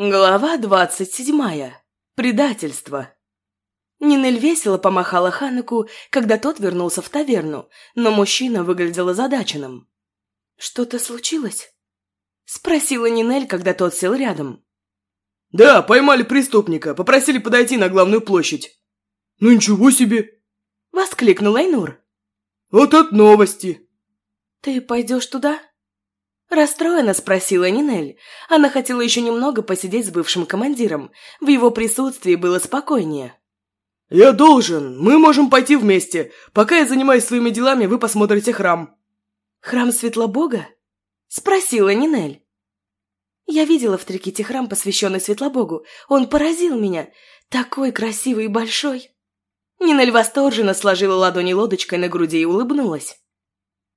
Глава двадцать седьмая. Предательство. Нинель весело помахала Ханеку, когда тот вернулся в таверну, но мужчина выглядел озадаченным. «Что-то случилось?» — спросила Нинель, когда тот сел рядом. «Да, поймали преступника, попросили подойти на главную площадь». «Ну ничего себе!» — воскликнул Айнур. «Вот от новости!» «Ты пойдешь туда?» Расстроенно спросила Нинель. Она хотела еще немного посидеть с бывшим командиром. В его присутствии было спокойнее. «Я должен. Мы можем пойти вместе. Пока я занимаюсь своими делами, вы посмотрите храм». «Храм Светлобога?» Спросила Нинель. Я видела в Триките храм, посвященный Светлобогу. Он поразил меня. Такой красивый и большой. Нинель восторженно сложила ладони лодочкой на груди и улыбнулась.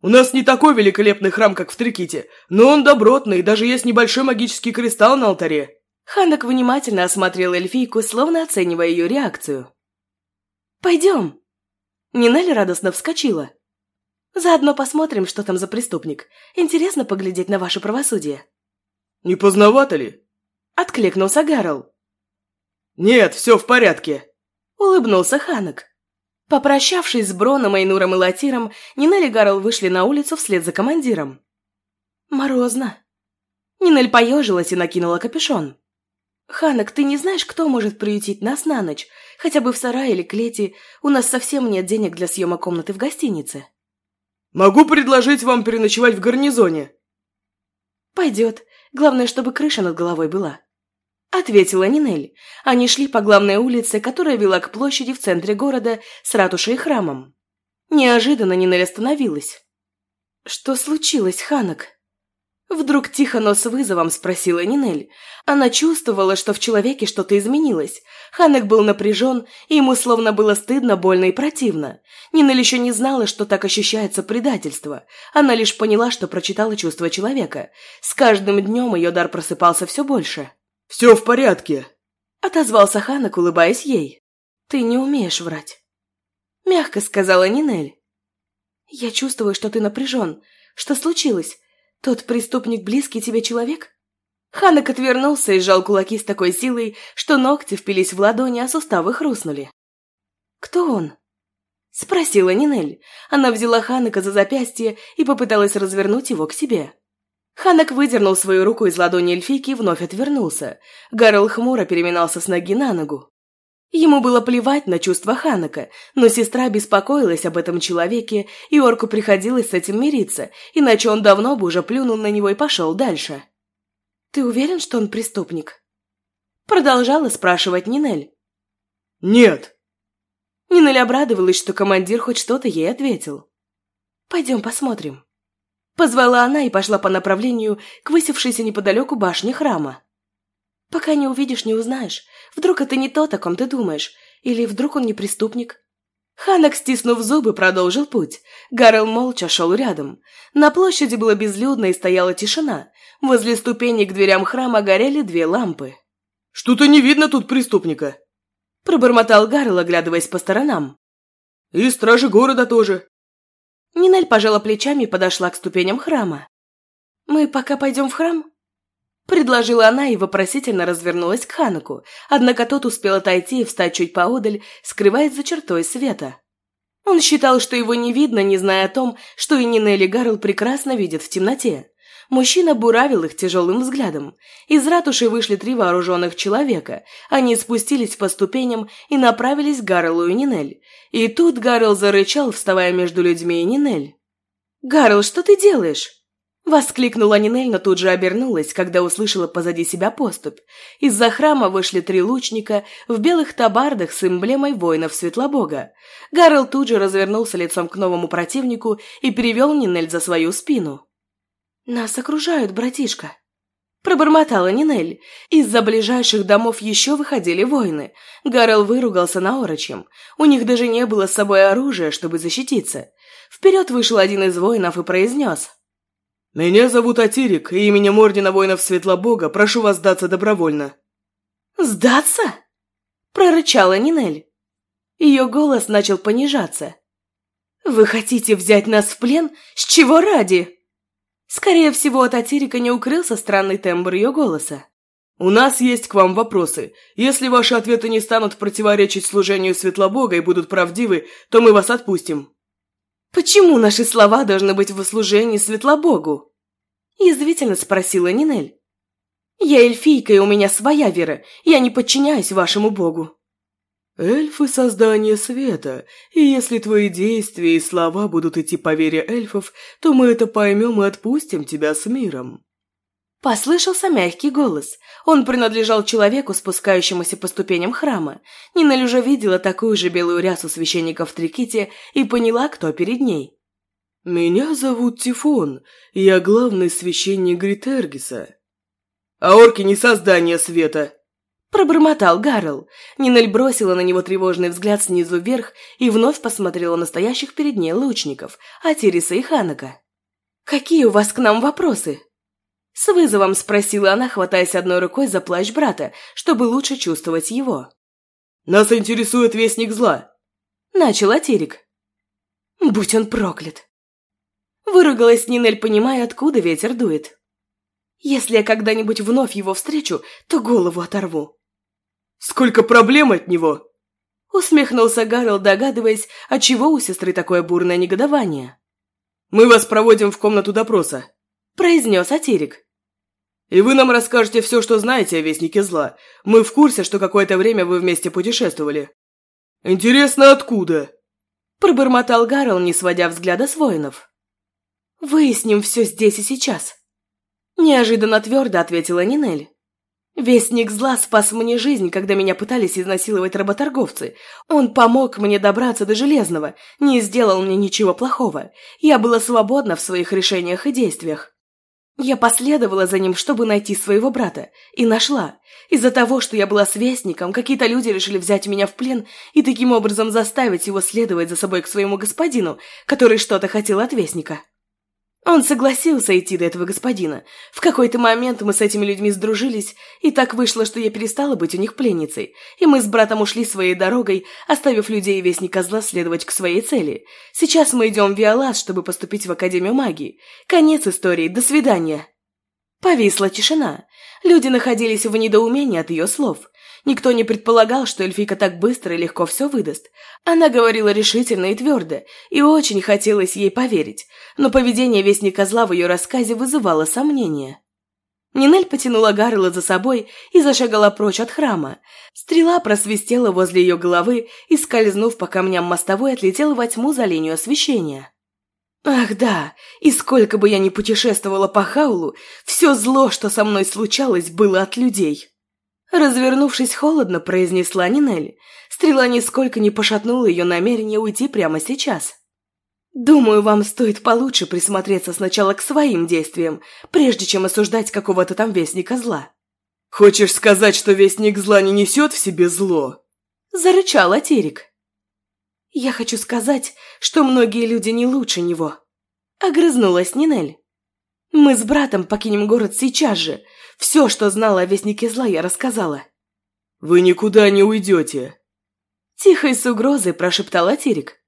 У нас не такой великолепный храм, как в Триките, но он добротный, даже есть небольшой магический кристалл на алтаре». Ханок внимательно осмотрел эльфийку, словно оценивая ее реакцию. «Пойдем!» Нинель радостно вскочила. «Заодно посмотрим, что там за преступник. Интересно поглядеть на ваше правосудие». «Не поздновато ли?» Откликнулся Гарл. «Нет, все в порядке», — улыбнулся Ханок. Попрощавшись с Броном, Айнуром и Латиром, Нинель и Гарл вышли на улицу вслед за командиром. «Морозно». Нинель поежилась и накинула капюшон. «Ханок, ты не знаешь, кто может приютить нас на ночь? Хотя бы в сарае или клете. У нас совсем нет денег для съема комнаты в гостинице». «Могу предложить вам переночевать в гарнизоне». «Пойдет. Главное, чтобы крыша над головой была». Ответила Нинель. Они шли по главной улице, которая вела к площади в центре города с ратушей и храмом. Неожиданно Нинель остановилась. «Что случилось, Ханок?» Вдруг тихо, но с вызовом спросила Нинель. Она чувствовала, что в человеке что-то изменилось. Ханек был напряжен, и ему словно было стыдно, больно и противно. Нинель еще не знала, что так ощущается предательство. Она лишь поняла, что прочитала чувства человека. С каждым днем ее дар просыпался все больше. «Все в порядке», — отозвался Ханок, улыбаясь ей. «Ты не умеешь врать», — мягко сказала Нинель. «Я чувствую, что ты напряжен. Что случилось? Тот преступник близкий тебе человек?» Ханок отвернулся и сжал кулаки с такой силой, что ногти впились в ладони, а суставы хрустнули. «Кто он?» — спросила Нинель. Она взяла Ханака за запястье и попыталась развернуть его к себе. Ханак выдернул свою руку из ладони эльфийки и вновь отвернулся. Гарл хмуро переминался с ноги на ногу. Ему было плевать на чувства Ханака, но сестра беспокоилась об этом человеке, и орку приходилось с этим мириться, иначе он давно бы уже плюнул на него и пошел дальше. «Ты уверен, что он преступник?» Продолжала спрашивать Нинель. «Нет». Нинель обрадовалась, что командир хоть что-то ей ответил. «Пойдем посмотрим». Позвала она и пошла по направлению к высевшейся неподалеку башне храма. «Пока не увидишь, не узнаешь. Вдруг это не то, о ком ты думаешь. Или вдруг он не преступник?» Ханак, стиснув зубы, продолжил путь. Гарел молча шел рядом. На площади было безлюдно и стояла тишина. Возле ступеней к дверям храма горели две лампы. «Что-то не видно тут преступника», – пробормотал Гарл, оглядываясь по сторонам. «И стражи города тоже. Нинель пожала плечами и подошла к ступеням храма. «Мы пока пойдем в храм?» Предложила она и вопросительно развернулась к Ханаку, однако тот успел отойти и встать чуть поодаль, скрываясь за чертой света. Он считал, что его не видно, не зная о том, что и Нинель и Гарл прекрасно видят в темноте. Мужчина буравил их тяжелым взглядом. Из ратуши вышли три вооруженных человека. Они спустились по ступеням и направились к Гарлу и Нинель. И тут Гарл зарычал, вставая между людьми и Нинель. «Гарл, что ты делаешь?» Воскликнула Нинель, но тут же обернулась, когда услышала позади себя поступь. Из-за храма вышли три лучника в белых табардах с эмблемой воинов Светлобога. Гарл тут же развернулся лицом к новому противнику и перевел Нинель за свою спину. «Нас окружают, братишка!» Пробормотала Нинель. Из-за ближайших домов еще выходили воины. Гарел выругался на орочем. У них даже не было с собой оружия, чтобы защититься. Вперед вышел один из воинов и произнес. «Меня зовут Атирик, и именем Ордена Воинов Светлобога прошу вас сдаться добровольно». «Сдаться?» – прорычала Нинель. Ее голос начал понижаться. «Вы хотите взять нас в плен? С чего ради?» Скорее всего, от Атирика не укрылся странный тембр ее голоса. «У нас есть к вам вопросы. Если ваши ответы не станут противоречить служению Светлобога и будут правдивы, то мы вас отпустим». «Почему наши слова должны быть в служении Светлобогу?» Язвительно спросила Нинель. «Я эльфийка, и у меня своя вера. Я не подчиняюсь вашему богу». «Эльфы — создание света, и если твои действия и слова будут идти по вере эльфов, то мы это поймем и отпустим тебя с миром». Послышался мягкий голос. Он принадлежал человеку, спускающемуся по ступеням храма. Нинель уже видела такую же белую рясу священника в Триките и поняла, кто перед ней. «Меня зовут Тифон, и я главный священник Гритергиса». «А орки не создание света!» Пробормотал Гарл. Нинель бросила на него тревожный взгляд снизу вверх и вновь посмотрела на стоящих перед ней лучников, Атириса и Ханака. «Какие у вас к нам вопросы?» С вызовом спросила она, хватаясь одной рукой за плащ брата, чтобы лучше чувствовать его. «Нас интересует вестник зла», — начал Атерик. «Будь он проклят!» Выругалась Нинель, понимая, откуда ветер дует. «Если я когда-нибудь вновь его встречу, то голову оторву». «Сколько проблем от него!» Усмехнулся Гарл, догадываясь, отчего у сестры такое бурное негодование. «Мы вас проводим в комнату допроса», – произнес Атерик. «И вы нам расскажете все, что знаете о Вестнике Зла. Мы в курсе, что какое-то время вы вместе путешествовали». «Интересно, откуда?» – пробормотал Гарл, не сводя взгляда с воинов. «Выясним все здесь и сейчас», – неожиданно твердо ответила Нинель. Вестник зла спас мне жизнь, когда меня пытались изнасиловать работорговцы. Он помог мне добраться до Железного, не сделал мне ничего плохого. Я была свободна в своих решениях и действиях. Я последовала за ним, чтобы найти своего брата, и нашла. Из-за того, что я была свестником, какие-то люди решили взять меня в плен и таким образом заставить его следовать за собой к своему господину, который что-то хотел от вестника. Он согласился идти до этого господина. В какой-то момент мы с этими людьми сдружились, и так вышло, что я перестала быть у них пленницей, и мы с братом ушли своей дорогой, оставив людей и вестника зла следовать к своей цели. Сейчас мы идем в Виолас, чтобы поступить в Академию магии. Конец истории, до свидания. Повисла тишина. Люди находились в недоумении от ее слов. Никто не предполагал, что эльфийка так быстро и легко все выдаст. Она говорила решительно и твердо, и очень хотелось ей поверить, но поведение Вестника Зла в ее рассказе вызывало сомнения. Нинель потянула Гаррела за собой и зашагала прочь от храма. Стрела просвистела возле ее головы и, скользнув по камням мостовой, отлетела во тьму за линию освещения. Ах да, и сколько бы я ни путешествовала по Хаулу, все зло, что со мной случалось, было от людей. Развернувшись холодно, произнесла Нинель. Стрела нисколько не пошатнула ее намерение уйти прямо сейчас. «Думаю, вам стоит получше присмотреться сначала к своим действиям, прежде чем осуждать какого-то там вестника зла». «Хочешь сказать, что вестник зла не несет в себе зло?» Зарычал Атерик. «Я хочу сказать, что многие люди не лучше него», — огрызнулась Нинель. «Мы с братом покинем город сейчас же, все, что знала о Вестнике Зла, я рассказала. «Вы никуда не уйдете!» Тихо и с угрозой прошептал Атирик.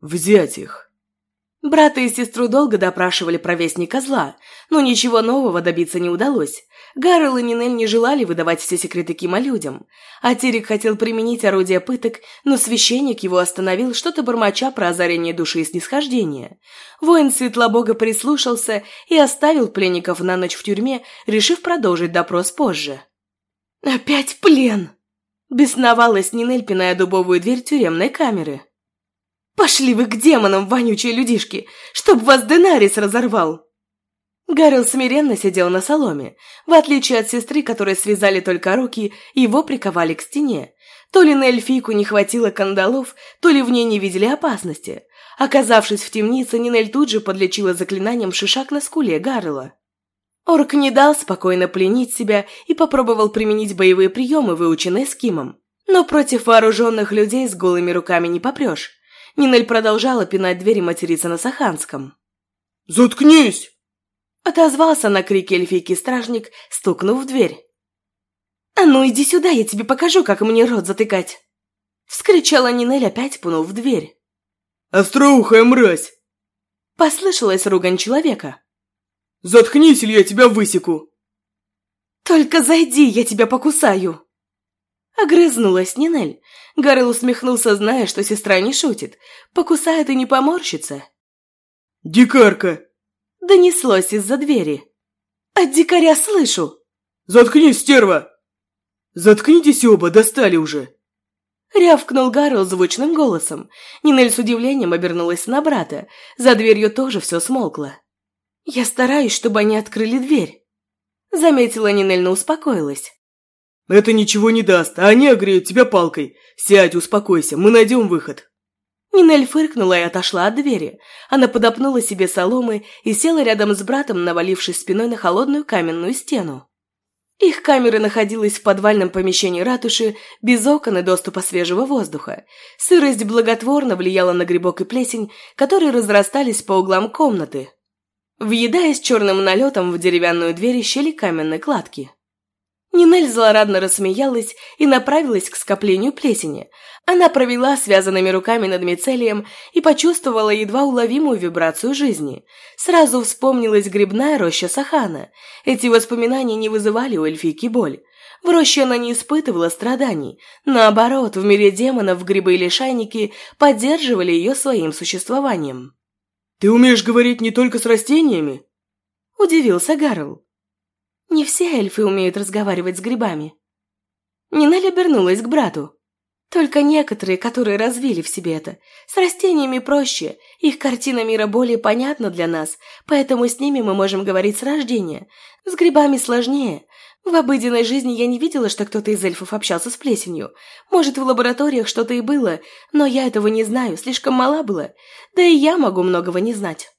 «Взять их!» Брата и сестру долго допрашивали про Вестника Зла, но ничего нового добиться не удалось. Гаррел и Нинель не желали выдавать все секреты Кима людям. А Тирик хотел применить орудие пыток, но священник его остановил, что-то бормоча про озарение души и снисхождение. Воин Светлобога прислушался и оставил пленников на ночь в тюрьме, решив продолжить допрос позже. «Опять плен!» – бесновалась Нинель, пиная дубовую дверь тюремной камеры. «Пошли вы к демонам, вонючие людишки, чтоб вас Денарис разорвал!» Гаррел смиренно сидел на соломе. В отличие от сестры, которой связали только руки, его приковали к стене. То ли на эльфийку не хватило кандалов, то ли в ней не видели опасности. Оказавшись в темнице, Нинель тут же подлечила заклинанием шишак на скуле Гаррела. Орк не дал спокойно пленить себя и попробовал применить боевые приемы, выученные Скимом. Но против вооруженных людей с голыми руками не попрешь. Нинель продолжала пинать дверь и материться на саханском. «Заткнись!» Отозвался на крик эльфийки стражник, стукнув в дверь. «А ну иди сюда, я тебе покажу, как мне рот затыкать!» Вскричала Нинель, опять пнув в дверь. «Остроухая мразь!» Послышалась ругань человека. «Заткнись, или я тебя высеку!» «Только зайди, я тебя покусаю!» Огрызнулась Нинель. Гарл усмехнулся, зная, что сестра не шутит. Покусает и не поморщится. «Дикарка!» Донеслось из-за двери. «От дикаря слышу!» «Заткнись, стерва!» «Заткнитесь оба, достали уже!» Рявкнул Гарл звучным голосом. Нинель с удивлением обернулась на брата. За дверью тоже все смолкло. «Я стараюсь, чтобы они открыли дверь». Заметила Нинель, но успокоилась. «Это ничего не даст, а они огреют тебя палкой. Сядь, успокойся, мы найдем выход». Нинель фыркнула и отошла от двери. Она подопнула себе соломы и села рядом с братом, навалившись спиной на холодную каменную стену. Их камера находилась в подвальном помещении ратуши, без окон и доступа свежего воздуха. Сырость благотворно влияла на грибок и плесень, которые разрастались по углам комнаты, въедаясь черным налетом в деревянную дверь и щели каменной кладки. Нинель злорадно рассмеялась и направилась к скоплению плесени. Она провела связанными руками над мицелием и почувствовала едва уловимую вибрацию жизни. Сразу вспомнилась грибная роща Сахана. Эти воспоминания не вызывали у эльфийки боль. В роще она не испытывала страданий. Наоборот, в мире демонов грибы и лишайники поддерживали ее своим существованием. «Ты умеешь говорить не только с растениями?» – удивился Гарл. Не все эльфы умеют разговаривать с грибами. Нинель обернулась к брату. Только некоторые, которые развили в себе это. С растениями проще, их картина мира более понятна для нас, поэтому с ними мы можем говорить с рождения. С грибами сложнее. В обыденной жизни я не видела, что кто-то из эльфов общался с плесенью. Может, в лабораториях что-то и было, но я этого не знаю, слишком мала была. Да и я могу многого не знать.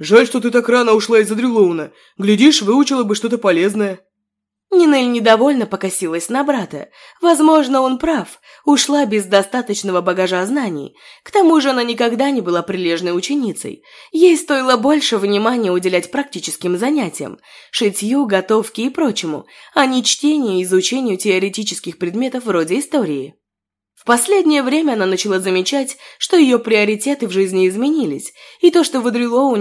Жаль, что ты так рано ушла из Адрилоуна. Глядишь, выучила бы что-то полезное». Нинель недовольно покосилась на брата. Возможно, он прав. Ушла без достаточного багажа знаний. К тому же она никогда не была прилежной ученицей. Ей стоило больше внимания уделять практическим занятиям, шитью, готовке и прочему, а не чтению и изучению теоретических предметов вроде истории. В последнее время она начала замечать, что ее приоритеты в жизни изменились, и то, что в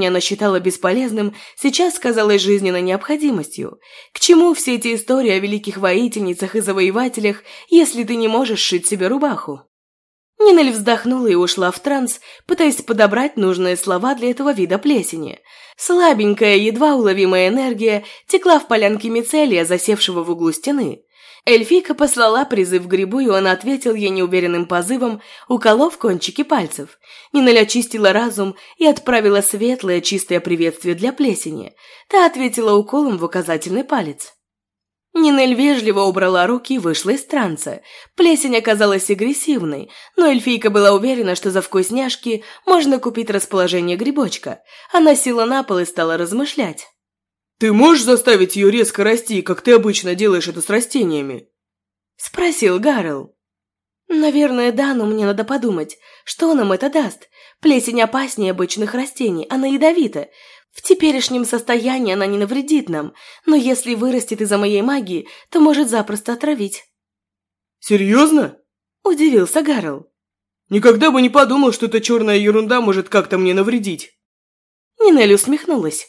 она считала бесполезным, сейчас казалось жизненной необходимостью. К чему все эти истории о великих воительницах и завоевателях, если ты не можешь шить себе рубаху? Нинель вздохнула и ушла в транс, пытаясь подобрать нужные слова для этого вида плесени. Слабенькая, едва уловимая энергия текла в полянке мицелия, засевшего в углу стены. Эльфийка послала призыв грибу, и он ответил ей неуверенным позывом, уколов кончики пальцев. Ниналя очистила разум и отправила светлое, чистое приветствие для плесени. Та ответила уколом в указательный палец. Нинель вежливо убрала руки и вышла из транса. Плесень оказалась агрессивной, но эльфийка была уверена, что за вкусняшки можно купить расположение грибочка. Она села на пол и стала размышлять. «Ты можешь заставить ее резко расти, как ты обычно делаешь это с растениями?» Спросил Гарл. «Наверное, да, но мне надо подумать, что нам это даст. Плесень опаснее обычных растений, она ядовита. В теперешнем состоянии она не навредит нам, но если вырастет из-за моей магии, то может запросто отравить». «Серьезно?» – удивился Гарл. «Никогда бы не подумал, что эта черная ерунда может как-то мне навредить». Нинель усмехнулась.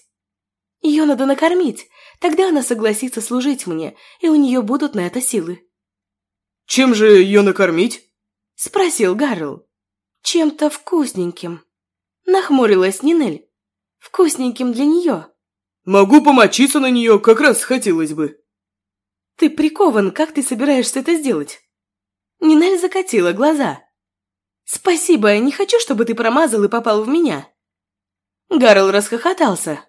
Ее надо накормить, тогда она согласится служить мне, и у нее будут на это силы». «Чем же ее накормить?» – спросил Гарл. «Чем-то вкусненьким». Нахмурилась Нинель. «Вкусненьким для нее». «Могу помочиться на нее, как раз хотелось бы». «Ты прикован, как ты собираешься это сделать?» Нинель закатила глаза. «Спасибо, не хочу, чтобы ты промазал и попал в меня». Гарл расхохотался.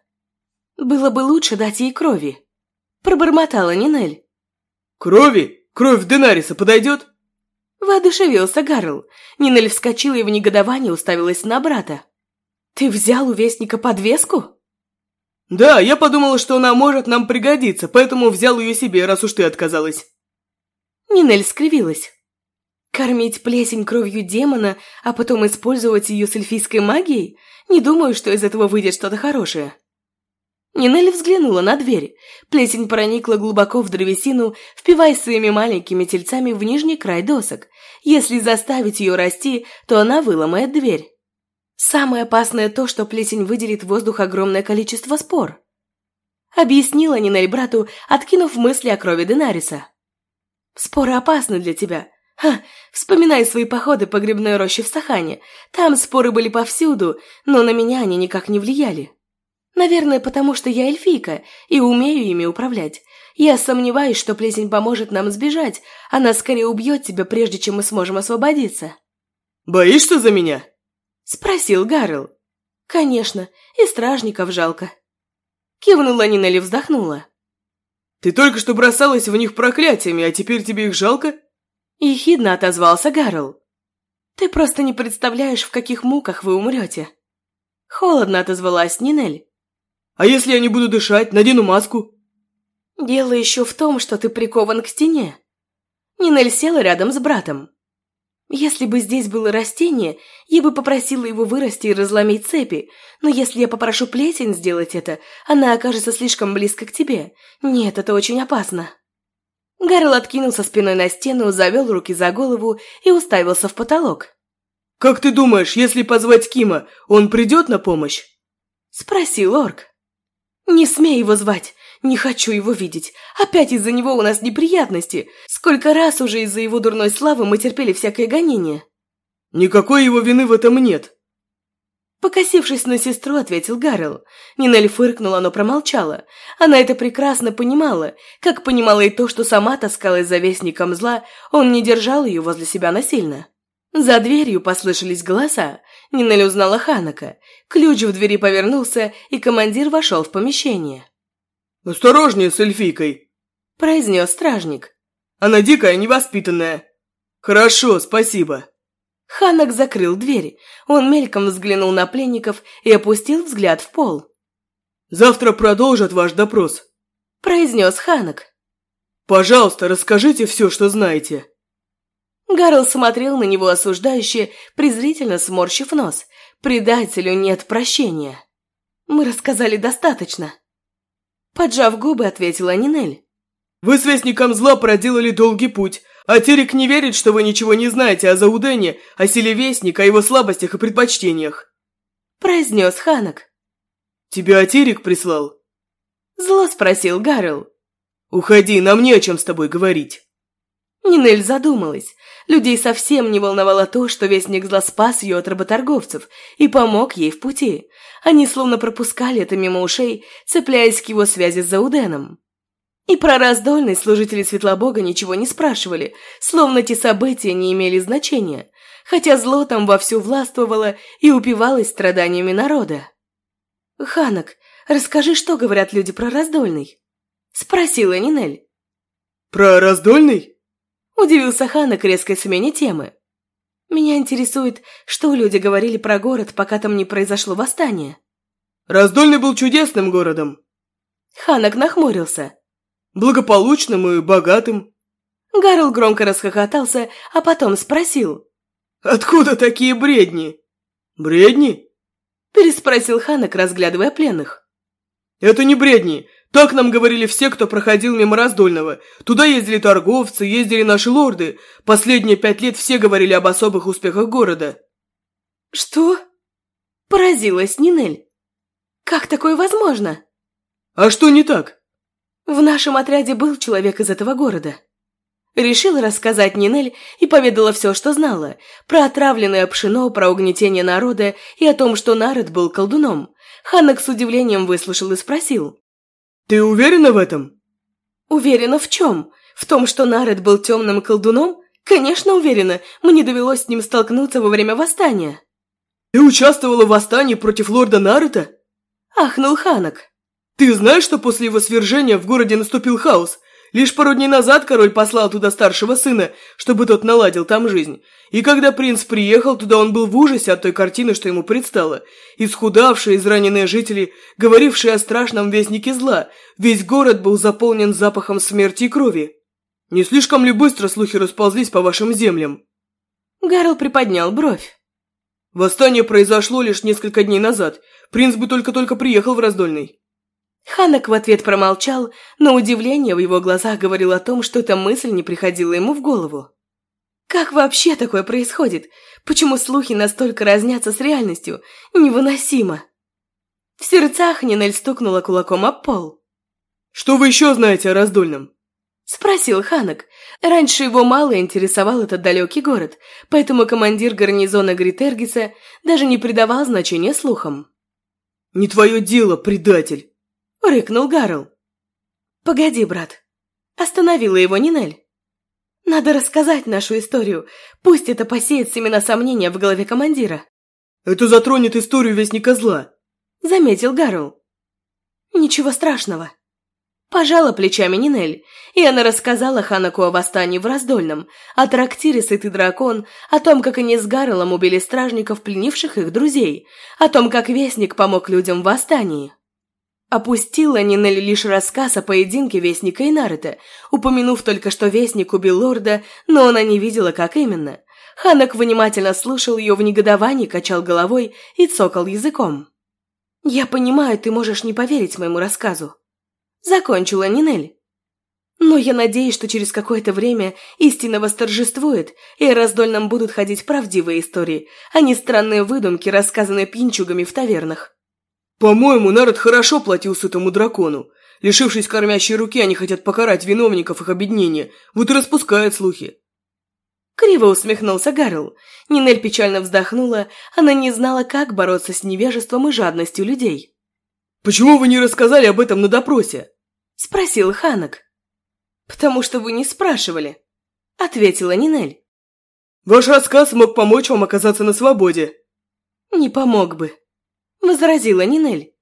Было бы лучше дать ей крови. Пробормотала Нинель. Крови? Кровь Денариса подойдет? Воодушевился Гарл. Нинель вскочила и в негодовании уставилась на брата. «Ты взял у Вестника подвеску?» «Да, я подумала, что она может нам пригодиться, поэтому взял ее себе, раз уж ты отказалась». Нинель скривилась. «Кормить плесень кровью демона, а потом использовать ее с эльфийской магией? Не думаю, что из этого выйдет что-то хорошее». Нинель взглянула на дверь. Плесень проникла глубоко в древесину, впиваясь своими маленькими тельцами в нижний край досок. Если заставить ее расти, то она выломает дверь. Самое опасное то, что плесень выделит в воздух огромное количество спор. Объяснила Нинель брату, откинув мысли о крови Денариса. «Споры опасны для тебя. Ха, вспоминай свои походы по грибной роще в Сахане. Там споры были повсюду, но на меня они никак не влияли. Наверное, потому что я эльфийка и умею ими управлять. Я сомневаюсь, что плесень поможет нам сбежать. Она скорее убьет тебя, прежде чем мы сможем освободиться». «Боишься за меня?» – спросил Гаррел. «Конечно, и стражников жалко». Кивнула Нина или вздохнула. «Ты только что бросалась в них проклятиями, а теперь тебе их жалко?» Ехидно отозвался Гаррел. «Ты просто не представляешь, в каких муках вы умрете». Холодно отозвалась Нинель. «А если я не буду дышать, надену маску?» «Дело еще в том, что ты прикован к стене». Нинель села рядом с братом. Если бы здесь было растение, я бы попросила его вырасти и разломить цепи, но если я попрошу плесень сделать это, она окажется слишком близко к тебе. Нет, это очень опасно». Гарл откинулся спиной на стену, завел руки за голову и уставился в потолок. «Как ты думаешь, если позвать Кима, он придет на помощь?» Спросил орк. «Не смей его звать, не хочу его видеть. Опять из-за него у нас неприятности. Сколько раз уже из-за его дурной славы мы терпели всякое гонение. Никакой его вины в этом нет. Покосившись на сестру, ответил Гаррел. Нинель фыркнула, но промолчала. Она это прекрасно понимала, как понимала и то, что сама таскалась за вестником зла, он не держал ее возле себя насильно. За дверью послышались голоса. Нинель узнала Ханака. Ключ в двери повернулся, и командир вошел в помещение. «Осторожнее с эльфийкой!» – произнес стражник. «Она дикая, невоспитанная!» «Хорошо, спасибо!» Ханак закрыл дверь. Он мельком взглянул на пленников и опустил взгляд в пол. «Завтра продолжат ваш допрос», – произнес Ханак. «Пожалуйста, расскажите все, что знаете». Гарл смотрел на него осуждающе, презрительно сморщив нос. «Предателю нет прощения». «Мы рассказали достаточно», Поджав губы, ответила Нинель. «Вы с Вестником Зла проделали долгий путь, а Терек не верит, что вы ничего не знаете о Заудене, о силе Вестника, о его слабостях и предпочтениях», произнес Ханок. «Тебя Атерик прислал?» Зло спросил Гаррел. «Уходи, нам не о чем с тобой говорить». Нинель задумалась. Людей совсем не волновало то, что Вестник Зла спас ее от работорговцев и помог ей в пути. Они словно пропускали это мимо ушей, цепляясь к его связи с Зауденом. И про раздольный служители Светлобога ничего не спрашивали, словно те события не имели значения, хотя зло там вовсю властвовало и упивалось страданиями народа. «Ханок, расскажи, что говорят люди про раздольный?» – спросила Нинель. «Про раздольный?» – удивился Ханок резкой смене темы. Меня интересует, что люди говорили про город, пока там не произошло восстание. Раздольный был чудесным городом. Ханок нахмурился. Благополучным и богатым. Гарл громко расхохотался, а потом спросил. «Откуда такие бредни?» «Бредни?» Переспросил Ханок, разглядывая пленных. «Это не бредни. Так нам говорили все, кто проходил мимо Раздольного. Туда ездили торговцы, ездили наши лорды. Последние пять лет все говорили об особых успехах города». «Что?» Поразилась Нинель. «Как такое возможно?» «А что не так?» «В нашем отряде был человек из этого города». Решила рассказать Нинель и поведала все, что знала. Про отравленное пшено, про угнетение народа и о том, что Народ был колдуном. Ханнак с удивлением выслушал и спросил. «Ты уверена в этом?» «Уверена в чем? В том, что Наред был темным колдуном? Конечно, уверена. Мне довелось с ним столкнуться во время восстания». «Ты участвовала в восстании против лорда Нарута?» Ахнул Ханок. «Ты знаешь, что после его свержения в городе наступил хаос? Лишь пару дней назад король послал туда старшего сына, чтобы тот наладил там жизнь. И когда принц приехал туда, он был в ужасе от той картины, что ему предстало. Исхудавшие, израненные жители, говорившие о страшном вестнике зла, весь город был заполнен запахом смерти и крови. Не слишком ли быстро слухи расползлись по вашим землям?» Гарл приподнял бровь. «Восстание произошло лишь несколько дней назад. Принц бы только-только приехал в Раздольный». Ханок в ответ промолчал, но удивление в его глазах говорило о том, что эта мысль не приходила ему в голову. Как вообще такое происходит? Почему слухи настолько разнятся с реальностью? Невыносимо. В сердцах Нинель стукнула кулаком об пол. Что вы еще знаете о Раздольном?» Спросил Ханок. Раньше его мало интересовал этот далекий город, поэтому командир гарнизона Гритергиса даже не придавал значения слухам. «Не твое дело, предатель!» — рыкнул Гарл. «Погоди, брат!» — остановила его Нинель. «Надо рассказать нашу историю, пусть это посеет семена сомнения в голове командира». «Это затронет историю Вестника Зла», — заметил Гарл. «Ничего страшного», Пожала плечами Нинель, и она рассказала Ханаку о восстании в Раздольном, о трактире «Сытый дракон», о том, как они с Гаррелом убили стражников, пленивших их друзей, о том, как Вестник помог людям в восстании. Опустила Нинель лишь рассказ о поединке Вестника и Наруто, упомянув только, что Вестник убил лорда, но она не видела, как именно. Ханак внимательно слушал ее в негодовании, качал головой и цокал языком. «Я понимаю, ты можешь не поверить моему рассказу», Закончила Нинель. Но я надеюсь, что через какое-то время истина восторжествует, и о раздольном будут ходить правдивые истории, а не странные выдумки, рассказанные пьянчугами в тавернах. По-моему, народ хорошо платил сытому дракону. Лишившись кормящей руки, они хотят покарать виновников их объединения, вот и распускают слухи. Криво усмехнулся Гарл. Нинель печально вздохнула, она не знала, как бороться с невежеством и жадностью людей. «Почему вы не рассказали об этом на допросе?» – спросил Ханок. «Потому что вы не спрашивали», – ответила Нинель. «Ваш рассказ мог помочь вам оказаться на свободе». «Не помог бы», – возразила Нинель.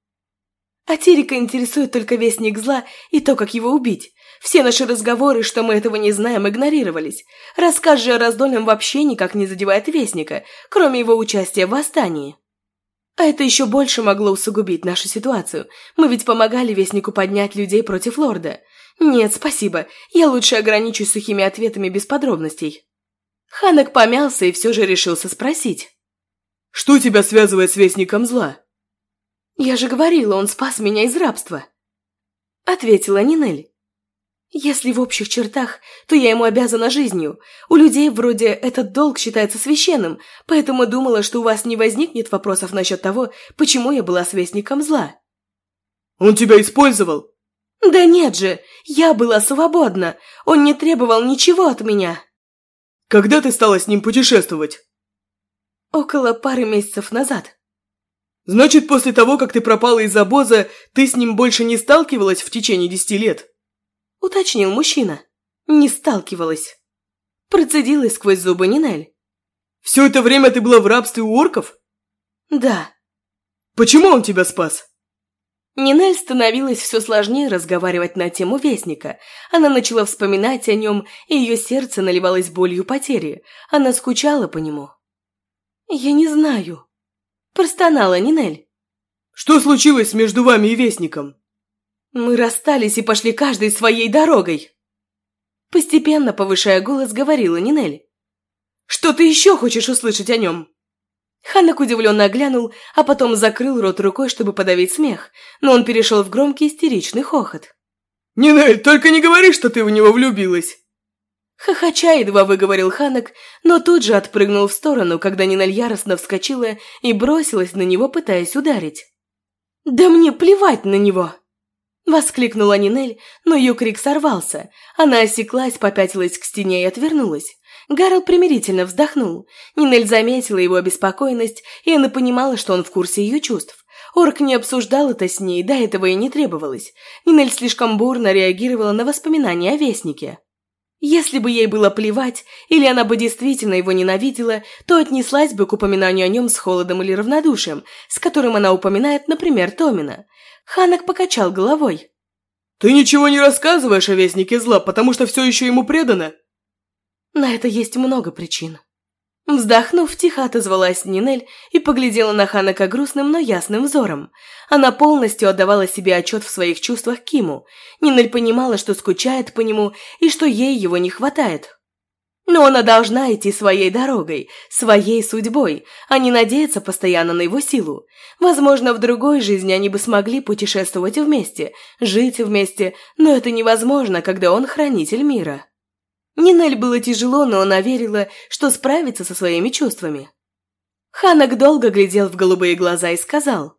«А Терика интересует только вестник зла и то, как его убить. Все наши разговоры, что мы этого не знаем, игнорировались. Рассказ же о раздольном вообще никак не задевает вестника, кроме его участия в восстании». А это еще больше могло усугубить нашу ситуацию. Мы ведь помогали Вестнику поднять людей против лорда. Нет, спасибо. Я лучше ограничусь сухими ответами без подробностей. Ханок помялся и все же решился спросить. «Что тебя связывает с Вестником зла?» «Я же говорила, он спас меня из рабства», — ответила Нинель. Если в общих чертах, то я ему обязана жизнью. У людей вроде этот долг считается священным, поэтому думала, что у вас не возникнет вопросов насчет того, почему я была свестником зла. Он тебя использовал? Да нет же, я была свободна. Он не требовал ничего от меня. Когда ты стала с ним путешествовать? Около пары месяцев назад. Значит, после того, как ты пропала из обоза, ты с ним больше не сталкивалась в течение десяти лет? – уточнил мужчина. «Не сталкивалась». Процедила сквозь зубы Нинель. «Все это время ты была в рабстве у орков?» «Да». «Почему он тебя спас?» Нинель становилось все сложнее разговаривать на тему Вестника. Она начала вспоминать о нем, и ее сердце наливалось болью потери. Она скучала по нему. «Я не знаю», – простонала Нинель. «Что случилось между вами и Вестником?» Мы расстались и пошли каждой своей дорогой. Постепенно, повышая голос, говорила Нинель. Что ты еще хочешь услышать о нем? Ханок удивленно оглянул, а потом закрыл рот рукой, чтобы подавить смех, но он перешел в громкий истеричный хохот. «Нинель, только не говори, что ты в него влюбилась!» Хохоча едва выговорил Ханок, но тут же отпрыгнул в сторону, когда Нинель яростно вскочила и бросилась на него, пытаясь ударить. «Да мне плевать на него!» Воскликнула Нинель, но ее крик сорвался. Она осеклась, попятилась к стене и отвернулась. Гарл примирительно вздохнул. Нинель заметила его обеспокоенность, и она понимала, что он в курсе ее чувств. Орк не обсуждал это с ней, до этого и не требовалось. Нинель слишком бурно реагировала на воспоминания о Вестнике. Если бы ей было плевать, или она бы действительно его ненавидела, то отнеслась бы к упоминанию о нем с холодом или равнодушием, с которым она упоминает, например, Томина. Ханок покачал головой. «Ты ничего не рассказываешь о Вестнике Зла, потому что все еще ему предано?» «На это есть много причин». Вздохнув, тихо отозвалась Нинель и поглядела на Ханака грустным, но ясным взором. Она полностью отдавала себе отчет в своих чувствах Киму. Нинель понимала, что скучает по нему и что ей его не хватает. Но она должна идти своей дорогой, своей судьбой, а не надеяться постоянно на его силу. Возможно, в другой жизни они бы смогли путешествовать вместе, жить вместе, но это невозможно, когда он хранитель мира. Нинель было тяжело, но она верила, что справится со своими чувствами. Ханак долго глядел в голубые глаза и сказал.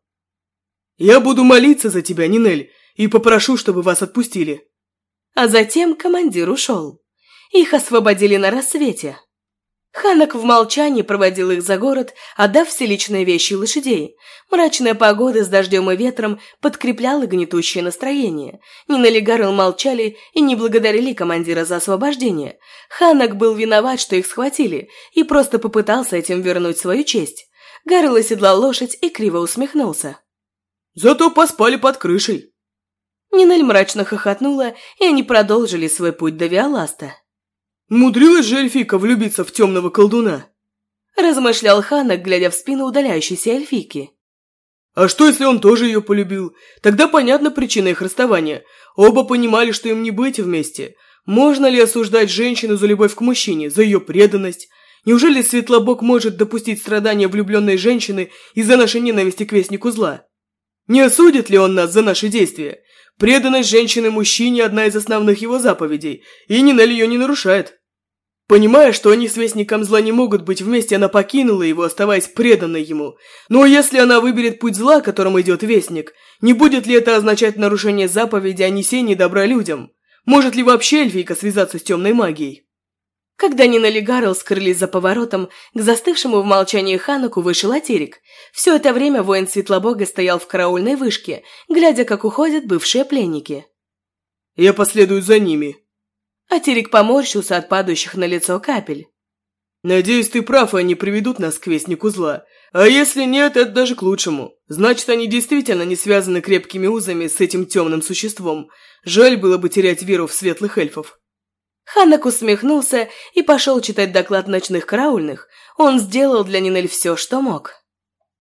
«Я буду молиться за тебя, Нинель. и попрошу, чтобы вас отпустили». А затем командир ушел. Их освободили на рассвете. Ханок в молчании проводил их за город, отдав все личные вещи и лошадей. Мрачная погода с дождем и ветром подкрепляла гнетущее настроение. Нина и Гарл молчали и не благодарили командира за освобождение. Ханок был виноват, что их схватили, и просто попытался этим вернуть свою честь. Гарл оседлал лошадь и криво усмехнулся. «Зато поспали под крышей». Нинель мрачно хохотнула, и они продолжили свой путь до Виоласта. Мудрилась же эльфийка влюбиться в темного колдуна. Размышлял Ханок, глядя в спину удаляющейся эльфийки. А что, если он тоже ее полюбил? Тогда понятна причина их расставания. Оба понимали, что им не быть вместе. Можно ли осуждать женщину за любовь к мужчине, за ее преданность? Неужели Светлобок может допустить страдания влюбленной женщины из-за нашей ненависти к Вестнику Зла? Не осудит ли он нас за наши действия? Преданность женщины мужчине – одна из основных его заповедей, и Нинель ее не нарушает. Понимая, что они с Вестником Зла не могут быть вместе, она покинула его, оставаясь преданной ему. Но если она выберет путь зла, которым идет Вестник, не будет ли это означать нарушение заповеди о несении добра людям? Может ли вообще эльфийка связаться с темной магией? Когда Нина и Гарл скрылись за поворотом, к застывшему в молчании Ханаку вышел Атерик. Все это время воин Светлобога стоял в караульной вышке, глядя, как уходят бывшие пленники. «Я последую за ними», а Терек поморщился от падающих на лицо капель. «Надеюсь, ты прав, и они приведут нас к Вестнику Зла. А если нет, это даже к лучшему. Значит, они действительно не связаны крепкими узами с этим темным существом. Жаль было бы терять веру в светлых эльфов». Ханак усмехнулся и пошел читать доклад ночных караульных. Он сделал для Нинель все, что мог.